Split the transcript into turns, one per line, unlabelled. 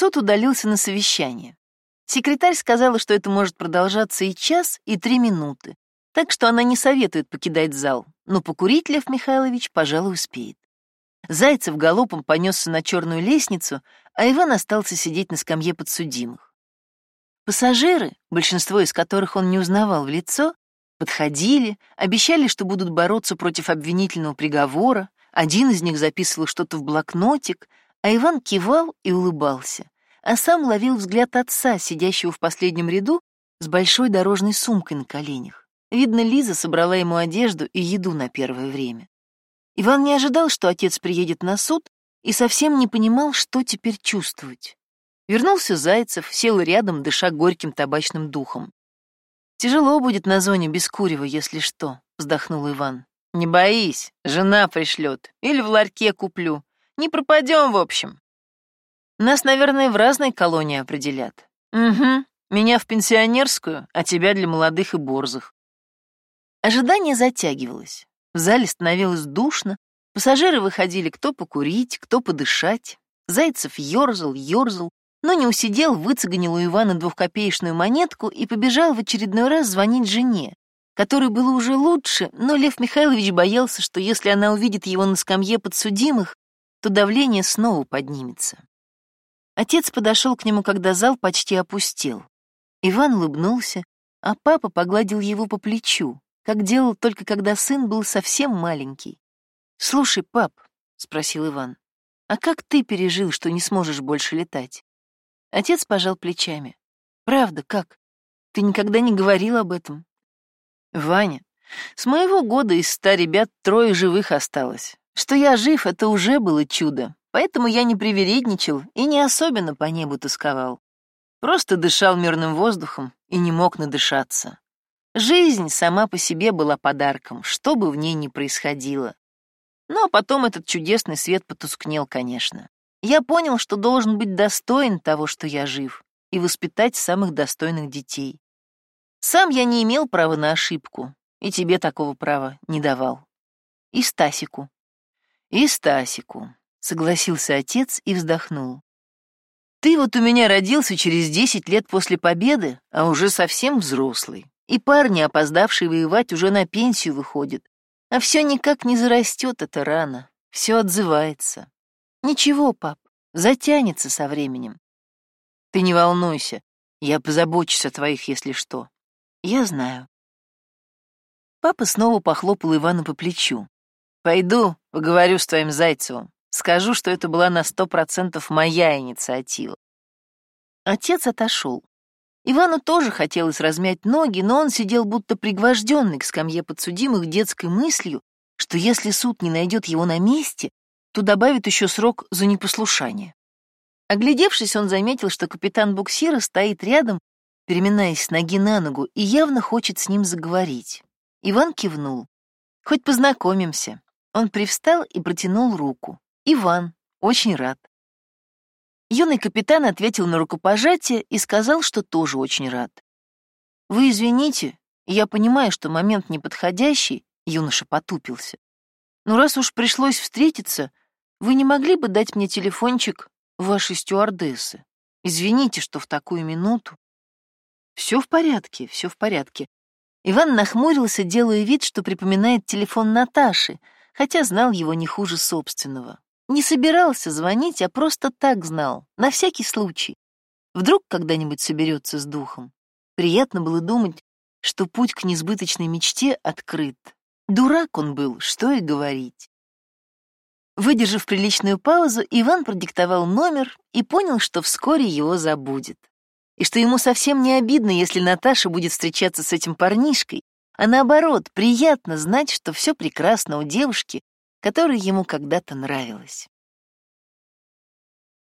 Суд удалился на совещание. Секретарь сказала, что это может продолжаться и час, и три минуты, так что она не советует покидать зал, но покурить Лев Михайлович, пожалуй, успеет. Зайцев галопом понесся на черную лестницу, а Иван остался сидеть на скамье подсудимых. Пассажиры, большинство из которых он не узнавал в лицо, подходили, обещали, что будут бороться против обвинительного приговора, один из них записывал что-то в блокнотик, а Иван кивал и улыбался, а сам ловил взгляд отца, сидящего в последнем ряду с большой дорожной сумкой на коленях. Видно, Лиза собрала ему одежду и еду на первое время. Иван не ожидал, что отец приедет на суд, и совсем не понимал, что теперь чувствовать. Вернулся Зайцев, сел рядом, дыша горьким табачным духом. «Тяжело будет на зоне без курева, если что», — вздохнул Иван. «Не боись, жена пришлет. Или в ларьке куплю. Не пропадем, в общем». «Нас, наверное, в разные колонии определят». «Угу. Меня в пенсионерскую, а тебя для молодых и борзых». Ожидание затягивалось. В зале становилось душно, пассажиры выходили кто покурить, кто подышать. Зайцев ерзал, ерзал, но не усидел, выцеганил у Ивана двухкопеечную монетку и побежал в очередной раз звонить жене, которой было уже лучше, но Лев Михайлович боялся, что если она увидит его на скамье подсудимых, то давление снова поднимется. Отец подошел к нему, когда зал почти опустел. Иван улыбнулся, а папа погладил его по плечу, как делал только когда сын был совсем маленький. «Слушай, пап», — спросил Иван, — «а как ты пережил, что не сможешь больше летать?» Отец пожал плечами. «Правда, как? Ты никогда не говорил об этом?» «Ваня, с моего года из ста ребят трое живых осталось. Что я жив, это уже было чудо, поэтому я не привередничал и не особенно по небу тосковал. Просто дышал мирным воздухом и не мог надышаться. Жизнь сама по себе была подарком, что бы в ней ни происходило. Но потом этот чудесный свет потускнел, конечно. Я понял, что должен быть достоин того, что я жив, и воспитать самых достойных детей. Сам я не имел права на ошибку, и тебе такого права не давал. И Стасику. И Стасику, согласился отец и вздохнул. Ты вот у меня родился через десять лет после победы, а уже совсем взрослый. И парни, опоздавшие воевать, уже на пенсию выходят. А все никак не зарастет эта рана. Все отзывается. Ничего, пап, затянется со временем. Ты не волнуйся, я позабочусь о твоих, если что. Я знаю. Папа снова похлопал Ивана по плечу. Пойду, поговорю с твоим Зайцевым. Скажу, что это была на сто процентов моя инициатива. Отец отошел. Ивану тоже хотелось размять ноги, но он сидел будто пригвожденный к скамье подсудимых детской мыслью, что если суд не найдет его на месте, то добавит еще срок за непослушание. Оглядевшись, он заметил, что капитан буксира стоит рядом, переминаясь с ноги на ногу, и явно хочет с ним заговорить. Иван кивнул. «Хоть познакомимся». Он привстал и протянул руку. «Иван, очень рад». Юный капитан ответил на рукопожатие и сказал, что тоже очень рад. «Вы извините, я понимаю, что момент неподходящий», — юноша потупился. «Но раз уж пришлось встретиться, вы не могли бы дать мне телефончик вашей стюардессы? Извините, что в такую минуту...» «Все в порядке, все в порядке». Иван нахмурился, делая вид, что припоминает телефон Наташи, хотя знал его не хуже собственного. Не собирался звонить, а просто так знал, на всякий случай. Вдруг когда-нибудь соберется с духом. Приятно было думать, что путь к несбыточной мечте открыт. Дурак он был, что и говорить. Выдержав приличную паузу, Иван продиктовал номер и понял, что вскоре его забудет. И что ему совсем не обидно, если Наташа будет встречаться с этим парнишкой, а наоборот, приятно знать, что все прекрасно у девушки, которая ему когда-то нравилась.